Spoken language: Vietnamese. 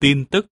tin tức.